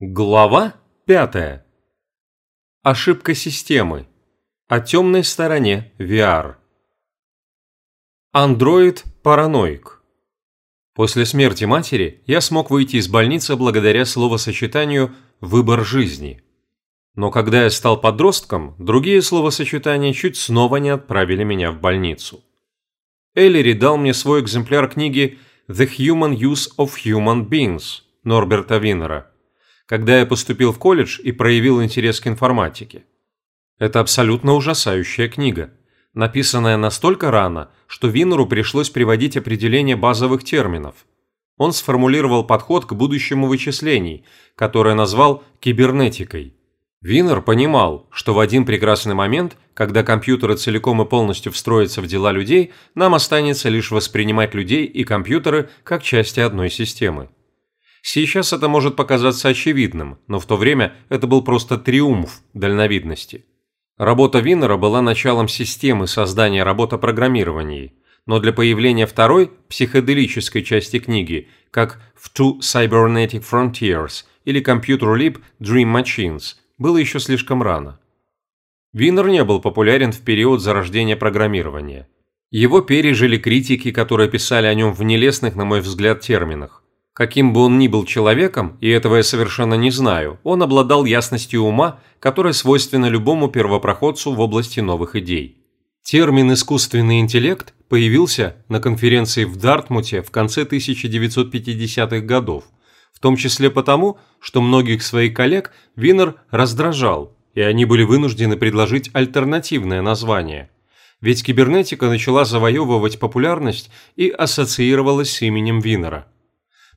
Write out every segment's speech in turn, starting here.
Глава 5. Ошибка системы. О темной стороне VR. Андроид-параноик. После смерти матери я смог выйти из больницы благодаря словосочетанию «выбор жизни». Но когда я стал подростком, другие словосочетания чуть снова не отправили меня в больницу. Эллири дал мне свой экземпляр книги «The Human Use of Human Beings» Норберта Винера – когда я поступил в колледж и проявил интерес к информатике. Это абсолютно ужасающая книга, написанная настолько рано, что Винеру пришлось приводить определение базовых терминов. Он сформулировал подход к будущему вычислений, которое назвал кибернетикой. Винер понимал, что в один прекрасный момент, когда компьютеры целиком и полностью встроятся в дела людей, нам останется лишь воспринимать людей и компьютеры как части одной системы. Сейчас это может показаться очевидным, но в то время это был просто триумф дальновидности. Работа Виннера была началом системы создания роботопрограммирований, но для появления второй, психоделической части книги, как в Two Cybernetic Frontiers или Computer Leap Dream Machines, было еще слишком рано. Виннер не был популярен в период зарождения программирования. Его пережили критики, которые писали о нем в нелестных, на мой взгляд, терминах. Каким бы он ни был человеком, и этого я совершенно не знаю, он обладал ясностью ума, которая свойственна любому первопроходцу в области новых идей. Термин «искусственный интеллект» появился на конференции в Дартмуте в конце 1950-х годов, в том числе потому, что многих своих коллег Винер раздражал, и они были вынуждены предложить альтернативное название. Ведь кибернетика начала завоевывать популярность и ассоциировалась с именем Винера –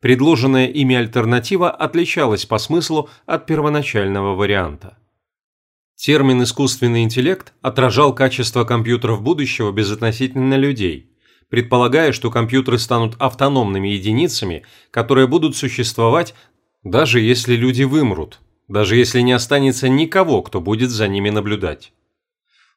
Предложенная ими альтернатива отличалась по смыслу от первоначального варианта. Термин «искусственный интеллект» отражал качество компьютеров будущего безотносительно людей, предполагая, что компьютеры станут автономными единицами, которые будут существовать даже если люди вымрут, даже если не останется никого, кто будет за ними наблюдать.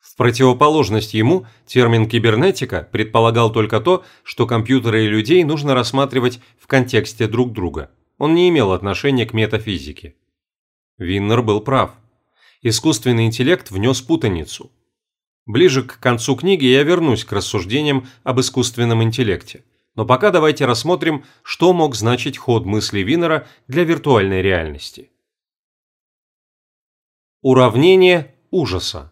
В противоположность ему, термин «кибернетика» предполагал только то, что компьютеры и людей нужно рассматривать в контексте друг друга. Он не имел отношения к метафизике. Виннер был прав. Искусственный интеллект внес путаницу. Ближе к концу книги я вернусь к рассуждениям об искусственном интеллекте. Но пока давайте рассмотрим, что мог значить ход мысли Виннера для виртуальной реальности. Уравнение ужаса.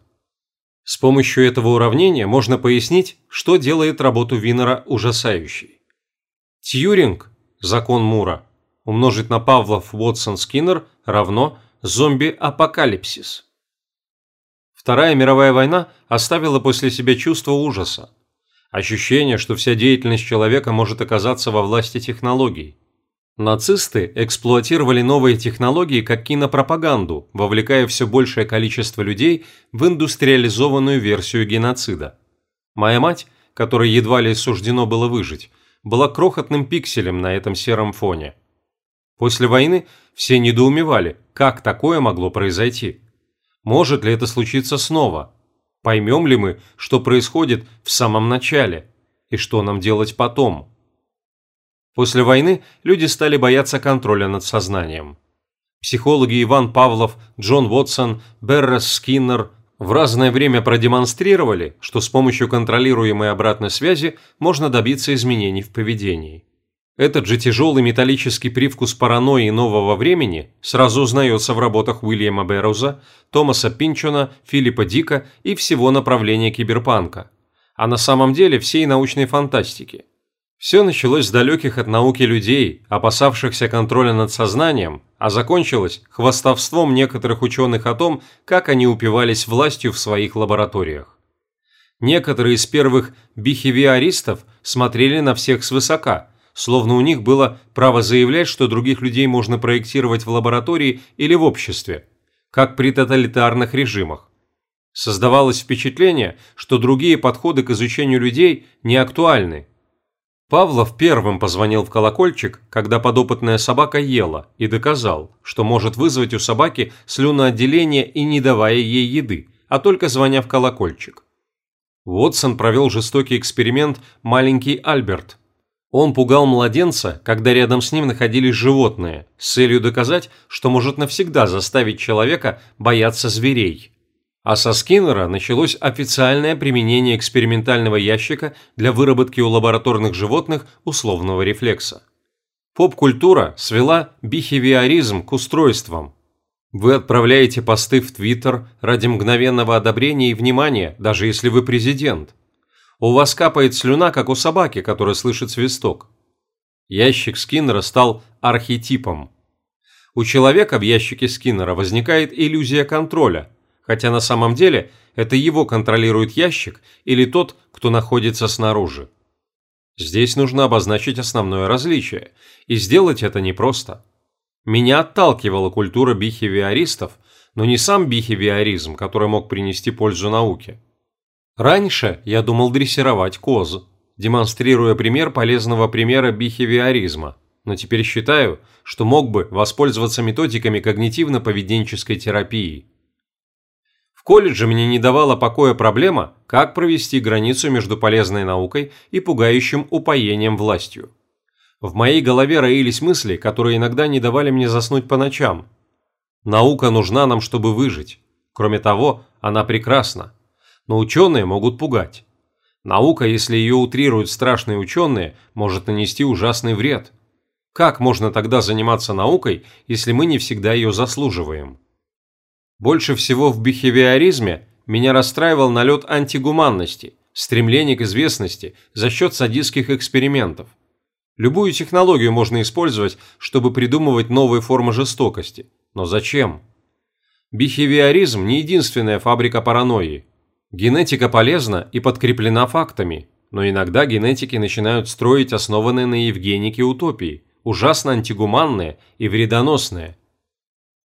С помощью этого уравнения можно пояснить, что делает работу Винера ужасающей. Тьюринг, закон Мура, умножить на Павлов Вотсон Скиннер равно зомби-апокалипсис. Вторая мировая война оставила после себя чувство ужаса. Ощущение, что вся деятельность человека может оказаться во власти технологий. Нацисты эксплуатировали новые технологии как кинопропаганду, вовлекая все большее количество людей в индустриализованную версию геноцида. Моя мать, которой едва ли суждено было выжить, была крохотным пикселем на этом сером фоне. После войны все недоумевали, как такое могло произойти. Может ли это случиться снова? Поймем ли мы, что происходит в самом начале? И что нам делать потом? После войны люди стали бояться контроля над сознанием. Психологи Иван Павлов, Джон Уотсон, Беррес Скиннер в разное время продемонстрировали, что с помощью контролируемой обратной связи можно добиться изменений в поведении. Этот же тяжелый металлический привкус паранойи нового времени сразу узнается в работах Уильяма Берроуза, Томаса Пинчона, Филиппа Дика и всего направления киберпанка, а на самом деле всей научной фантастики. Все началось с далеких от науки людей, опасавшихся контроля над сознанием, а закончилось хвастовством некоторых ученых о том, как они упивались властью в своих лабораториях. Некоторые из первых бихевиористов смотрели на всех свысока, словно у них было право заявлять, что других людей можно проектировать в лаборатории или в обществе, как при тоталитарных режимах. Создавалось впечатление, что другие подходы к изучению людей не актуальны, Павлов первым позвонил в колокольчик, когда подопытная собака ела, и доказал, что может вызвать у собаки слюноотделение и не давая ей еды, а только звоня в колокольчик. Вотсон провел жестокий эксперимент «Маленький Альберт». Он пугал младенца, когда рядом с ним находились животные, с целью доказать, что может навсегда заставить человека бояться зверей. А со Скиннера началось официальное применение экспериментального ящика для выработки у лабораторных животных условного рефлекса. Поп-культура свела бихевиоризм к устройствам. Вы отправляете посты в Твиттер ради мгновенного одобрения и внимания, даже если вы президент. У вас капает слюна, как у собаки, которая слышит свисток. Ящик Скиннера стал архетипом. У человека в ящике Скиннера возникает иллюзия контроля, хотя на самом деле это его контролирует ящик или тот, кто находится снаружи. Здесь нужно обозначить основное различие, и сделать это непросто. Меня отталкивала культура бихевиористов, но не сам бихевиоризм, который мог принести пользу науке. Раньше я думал дрессировать коз, демонстрируя пример полезного примера бихевиоризма, но теперь считаю, что мог бы воспользоваться методиками когнитивно-поведенческой терапии. Колледже мне не давала покоя проблема, как провести границу между полезной наукой и пугающим упоением властью. В моей голове роились мысли, которые иногда не давали мне заснуть по ночам. Наука нужна нам, чтобы выжить. Кроме того, она прекрасна но ученые могут пугать. Наука, если ее утрируют страшные ученые, может нанести ужасный вред. Как можно тогда заниматься наукой, если мы не всегда ее заслуживаем? Больше всего в бихевиоризме меня расстраивал налет антигуманности, стремление к известности за счет садистских экспериментов. Любую технологию можно использовать, чтобы придумывать новые формы жестокости. Но зачем? Бихевиоризм не единственная фабрика паранойи. Генетика полезна и подкреплена фактами, но иногда генетики начинают строить основанные на Евгенике утопии, ужасно антигуманные и вредоносные.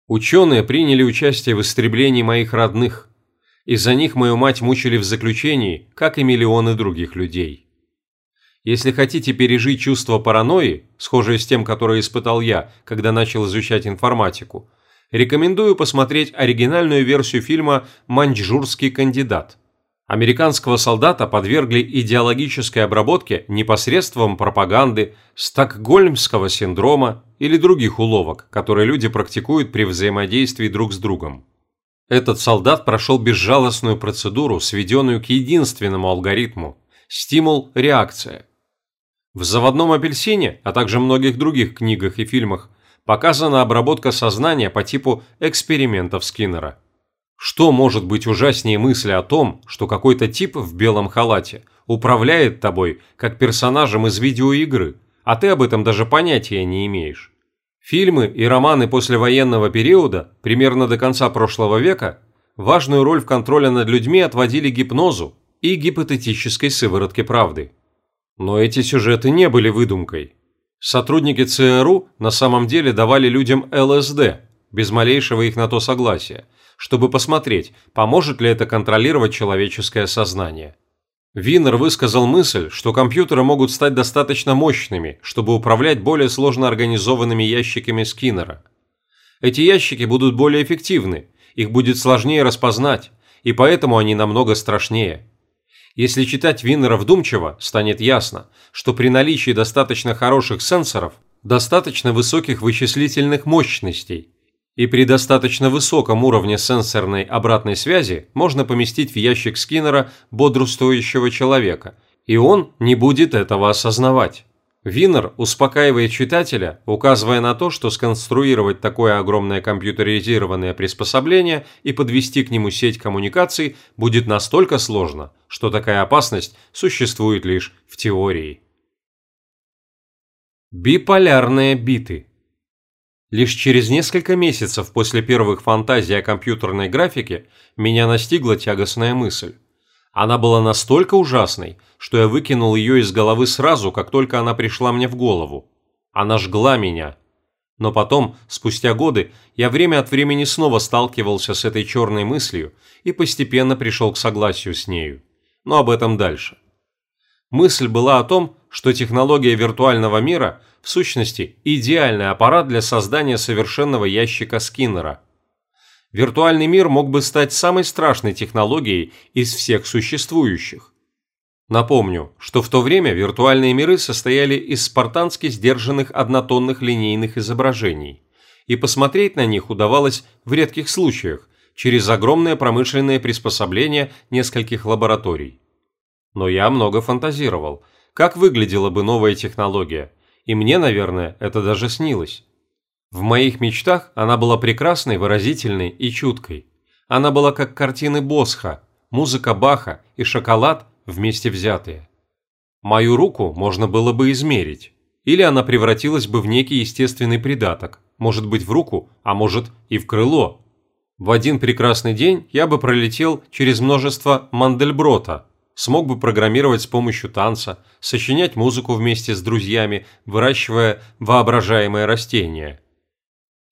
Ученые приняли участие в истреблении моих родных. Из-за них мою мать мучили в заключении, как и миллионы других людей. Если хотите пережить чувство паранойи, схожее с тем, которое испытал я, когда начал изучать информатику, рекомендую посмотреть оригинальную версию фильма «Маньчжурский кандидат». Американского солдата подвергли идеологической обработке непосредством пропаганды, стокгольмского синдрома или других уловок, которые люди практикуют при взаимодействии друг с другом. Этот солдат прошел безжалостную процедуру, сведенную к единственному алгоритму – стимул-реакция. В «Заводном апельсине», а также многих других книгах и фильмах показана обработка сознания по типу экспериментов Скиннера. Что может быть ужаснее мысли о том, что какой-то тип в белом халате управляет тобой, как персонажем из видеоигры, а ты об этом даже понятия не имеешь? Фильмы и романы послевоенного периода, примерно до конца прошлого века, важную роль в контроле над людьми отводили гипнозу и гипотетической сыворотке правды. Но эти сюжеты не были выдумкой. Сотрудники ЦРУ на самом деле давали людям ЛСД, без малейшего их на то согласия, чтобы посмотреть, поможет ли это контролировать человеческое сознание. Винер высказал мысль, что компьютеры могут стать достаточно мощными, чтобы управлять более сложно организованными ящиками Скиннера. Эти ящики будут более эффективны, их будет сложнее распознать, и поэтому они намного страшнее. Если читать Виннера вдумчиво, станет ясно, что при наличии достаточно хороших сенсоров, достаточно высоких вычислительных мощностей и при достаточно высоком уровне сенсорной обратной связи можно поместить в ящик Скиннера бодрствующего человека, и он не будет этого осознавать. Винер успокаивает читателя, указывая на то, что сконструировать такое огромное компьютеризированное приспособление и подвести к нему сеть коммуникаций будет настолько сложно, что такая опасность существует лишь в теории. Биполярные биты Лишь через несколько месяцев после первых фантазий о компьютерной графике меня настигла тягостная мысль. Она была настолько ужасной, что я выкинул ее из головы сразу, как только она пришла мне в голову. Она жгла меня. Но потом, спустя годы, я время от времени снова сталкивался с этой черной мыслью и постепенно пришел к согласию с нею. Но об этом дальше. Мысль была о том, что технология виртуального мира в сущности идеальный аппарат для создания совершенного ящика Скиннера – виртуальный мир мог бы стать самой страшной технологией из всех существующих. Напомню, что в то время виртуальные миры состояли из спартански сдержанных однотонных линейных изображений, и посмотреть на них удавалось в редких случаях через огромное промышленное приспособление нескольких лабораторий. Но я много фантазировал, как выглядела бы новая технология, и мне, наверное, это даже снилось. В моих мечтах она была прекрасной, выразительной и чуткой. Она была как картины Босха, музыка Баха и шоколад вместе взятые. Мою руку можно было бы измерить, или она превратилась бы в некий естественный придаток, может быть в руку, а может и в крыло. В один прекрасный день я бы пролетел через множество Мандельброта, смог бы программировать с помощью танца, сочинять музыку вместе с друзьями, выращивая воображаемое растение.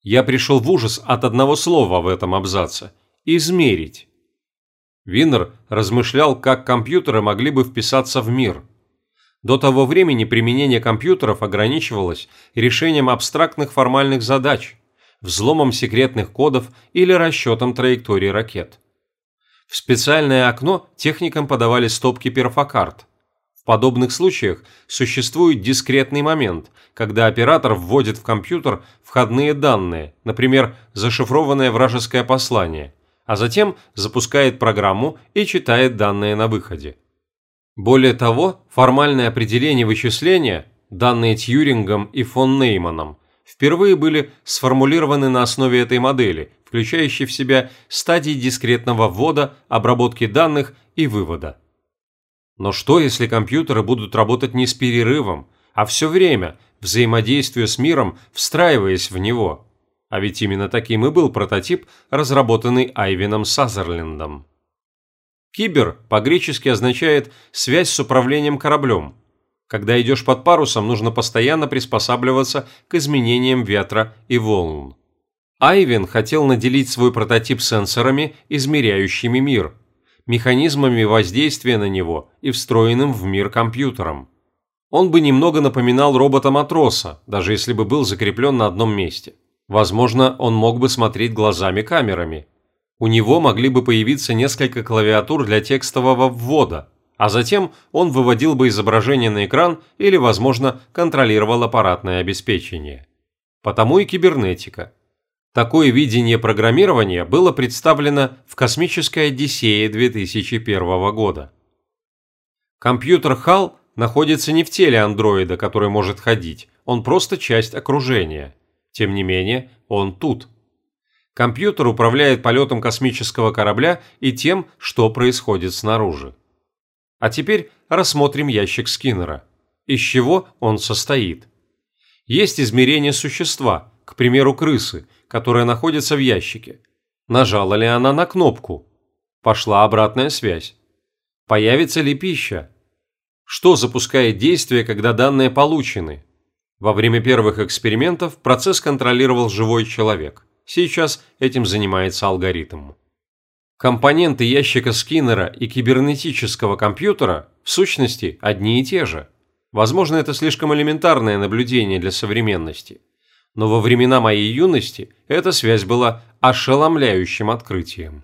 Я пришел в ужас от одного слова в этом абзаце – измерить. Виннер размышлял, как компьютеры могли бы вписаться в мир. До того времени применение компьютеров ограничивалось решением абстрактных формальных задач, взломом секретных кодов или расчетом траектории ракет. В специальное окно техникам подавали стопки перфокарт. В подобных случаях существует дискретный момент, когда оператор вводит в компьютер входные данные, например, зашифрованное вражеское послание – а затем запускает программу и читает данные на выходе. Более того, формальное определение вычисления, данные Тьюрингом и фон Нейманом, впервые были сформулированы на основе этой модели, включающей в себя стадии дискретного ввода, обработки данных и вывода. Но что, если компьютеры будут работать не с перерывом, а все время, взаимодействуя с миром, встраиваясь в него? А ведь именно таким и был прототип, разработанный Айвином Сазерлендом. Кибер по-гречески означает «связь с управлением кораблем». Когда идешь под парусом, нужно постоянно приспосабливаться к изменениям ветра и волн. Айвин хотел наделить свой прототип сенсорами, измеряющими мир, механизмами воздействия на него и встроенным в мир компьютером. Он бы немного напоминал робота-матроса, даже если бы был закреплен на одном месте. Возможно, он мог бы смотреть глазами камерами. У него могли бы появиться несколько клавиатур для текстового ввода, а затем он выводил бы изображение на экран или, возможно, контролировал аппаратное обеспечение. Потому и кибернетика. Такое видение программирования было представлено в «Космической Одиссее» 2001 года. Компьютер HAL находится не в теле андроида, который может ходить, он просто часть окружения – тем не менее, он тут. Компьютер управляет полетом космического корабля и тем, что происходит снаружи. А теперь рассмотрим ящик Скиннера. Из чего он состоит? Есть измерение существа, к примеру, крысы, которая находится в ящике. Нажала ли она на кнопку? Пошла обратная связь. Появится ли пища? Что запускает действие, когда данные получены? Во время первых экспериментов процесс контролировал живой человек. Сейчас этим занимается алгоритм. Компоненты ящика Скиннера и кибернетического компьютера в сущности одни и те же. Возможно, это слишком элементарное наблюдение для современности. Но во времена моей юности эта связь была ошеломляющим открытием.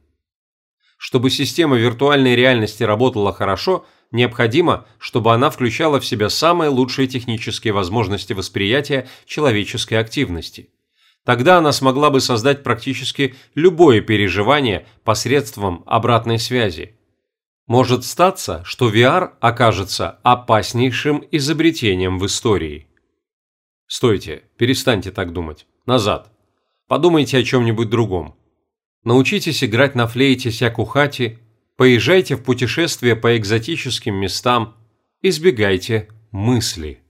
Чтобы система виртуальной реальности работала хорошо – необходимо, чтобы она включала в себя самые лучшие технические возможности восприятия человеческой активности. Тогда она смогла бы создать практически любое переживание посредством обратной связи. Может статься, что VR окажется опаснейшим изобретением в истории. Стойте, перестаньте так думать. Назад. Подумайте о чем-нибудь другом. Научитесь играть на флейте сякухати Поезжайте в путешествие по экзотическим местам, избегайте мысли.